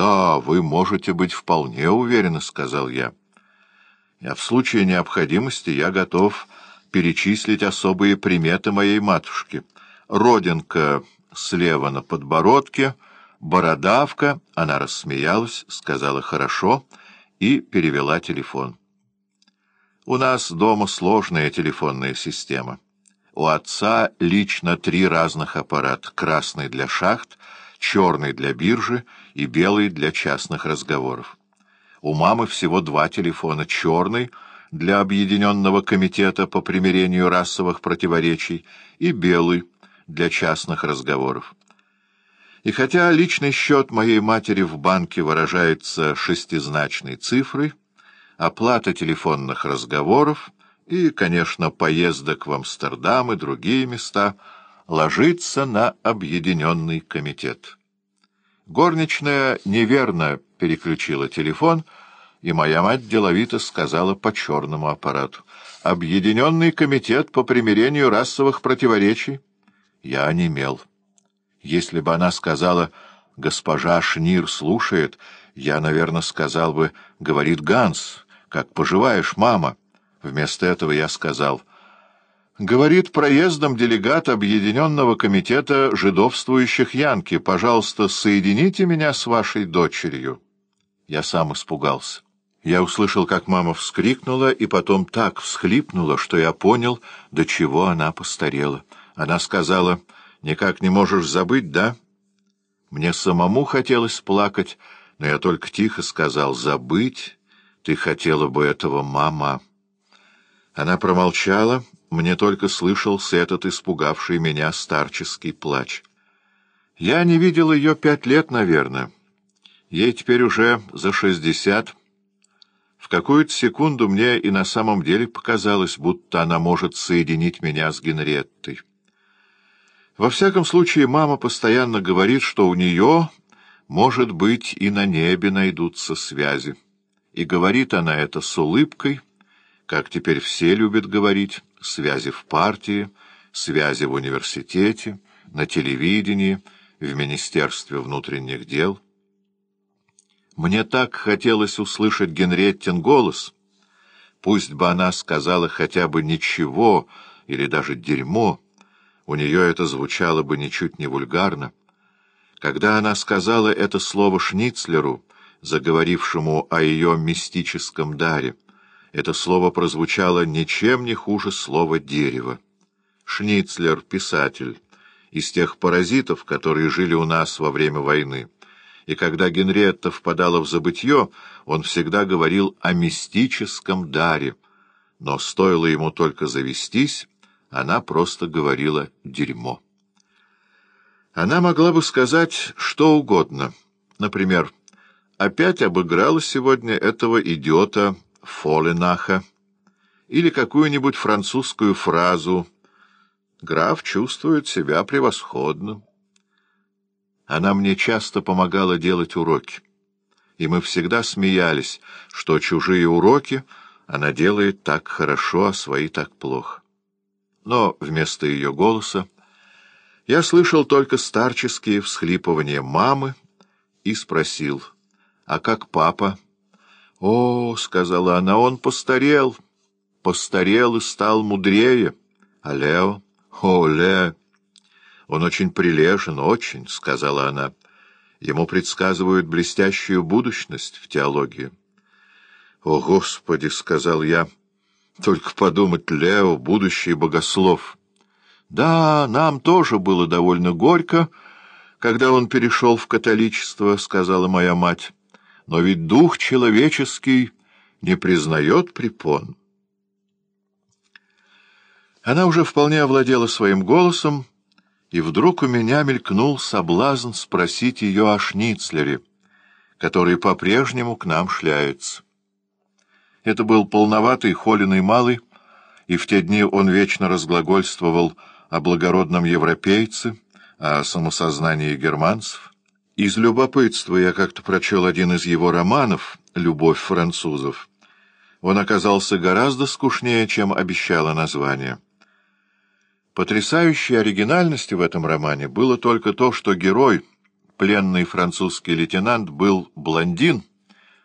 «Да, вы можете быть вполне уверены», — сказал я. «А в случае необходимости я готов перечислить особые приметы моей матушки. Родинка слева на подбородке, бородавка...» Она рассмеялась, сказала «хорошо» и перевела телефон. «У нас дома сложная телефонная система». У отца лично три разных аппарата — красный для шахт, черный для биржи и белый для частных разговоров. У мамы всего два телефона — черный для Объединенного комитета по примирению расовых противоречий и белый для частных разговоров. И хотя личный счет моей матери в банке выражается шестизначной цифрой, оплата телефонных разговоров — и, конечно, поездок в Амстердам и другие места ложится на объединенный комитет. Горничная неверно переключила телефон, и моя мать деловито сказала по черному аппарату. «Объединенный комитет по примирению расовых противоречий?» Я онемел. Если бы она сказала «Госпожа Шнир слушает», я, наверное, сказал бы «Говорит Ганс, как поживаешь, мама?» Вместо этого я сказал, «Говорит проездом делегат Объединенного комитета жидовствующих Янки. Пожалуйста, соедините меня с вашей дочерью». Я сам испугался. Я услышал, как мама вскрикнула, и потом так всхлипнула, что я понял, до чего она постарела. Она сказала, «Никак не можешь забыть, да?» Мне самому хотелось плакать, но я только тихо сказал, «Забыть? Ты хотела бы этого, мама». Она промолчала, мне только слышался этот испугавший меня старческий плач. Я не видел ее пять лет, наверное. Ей теперь уже за шестьдесят. В какую-то секунду мне и на самом деле показалось, будто она может соединить меня с Генреттой. Во всяком случае, мама постоянно говорит, что у нее, может быть, и на небе найдутся связи. И говорит она это с улыбкой — как теперь все любят говорить, связи в партии, связи в университете, на телевидении, в Министерстве внутренних дел. Мне так хотелось услышать Генреттин голос. Пусть бы она сказала хотя бы ничего или даже дерьмо, у нее это звучало бы ничуть не вульгарно. Когда она сказала это слово Шницлеру, заговорившему о ее мистическом даре, это слово прозвучало ничем не хуже слова «дерево». Шницлер — писатель, из тех паразитов, которые жили у нас во время войны. И когда Генриетта впадала в забытье, он всегда говорил о мистическом даре. Но стоило ему только завестись, она просто говорила «дерьмо». Она могла бы сказать что угодно. Например, «Опять обыграла сегодня этого идиота Фоленаха или какую-нибудь французскую фразу «Граф чувствует себя превосходно». Она мне часто помогала делать уроки, и мы всегда смеялись, что чужие уроки она делает так хорошо, а свои так плохо. Но вместо ее голоса я слышал только старческие всхлипывания мамы и спросил, «А как папа?» «О, — сказала она, — он постарел, постарел и стал мудрее. А Лео? О, Ле! Он очень прилежен, очень, — сказала она. Ему предсказывают блестящую будущность в теологии. «О, Господи!» — сказал я. «Только подумать, Лео, будущий богослов». «Да, нам тоже было довольно горько, когда он перешел в католичество», — сказала моя мать. Но ведь дух человеческий не признает препон. Она уже вполне овладела своим голосом, и вдруг у меня мелькнул соблазн спросить ее о Шницлере, который по-прежнему к нам шляется. Это был полноватый, холеный малый, и в те дни он вечно разглагольствовал о благородном европейце, о самосознании германцев. Из любопытства я как-то прочел один из его романов «Любовь французов». Он оказался гораздо скучнее, чем обещало название. Потрясающей оригинальностью в этом романе было только то, что герой, пленный французский лейтенант был блондин,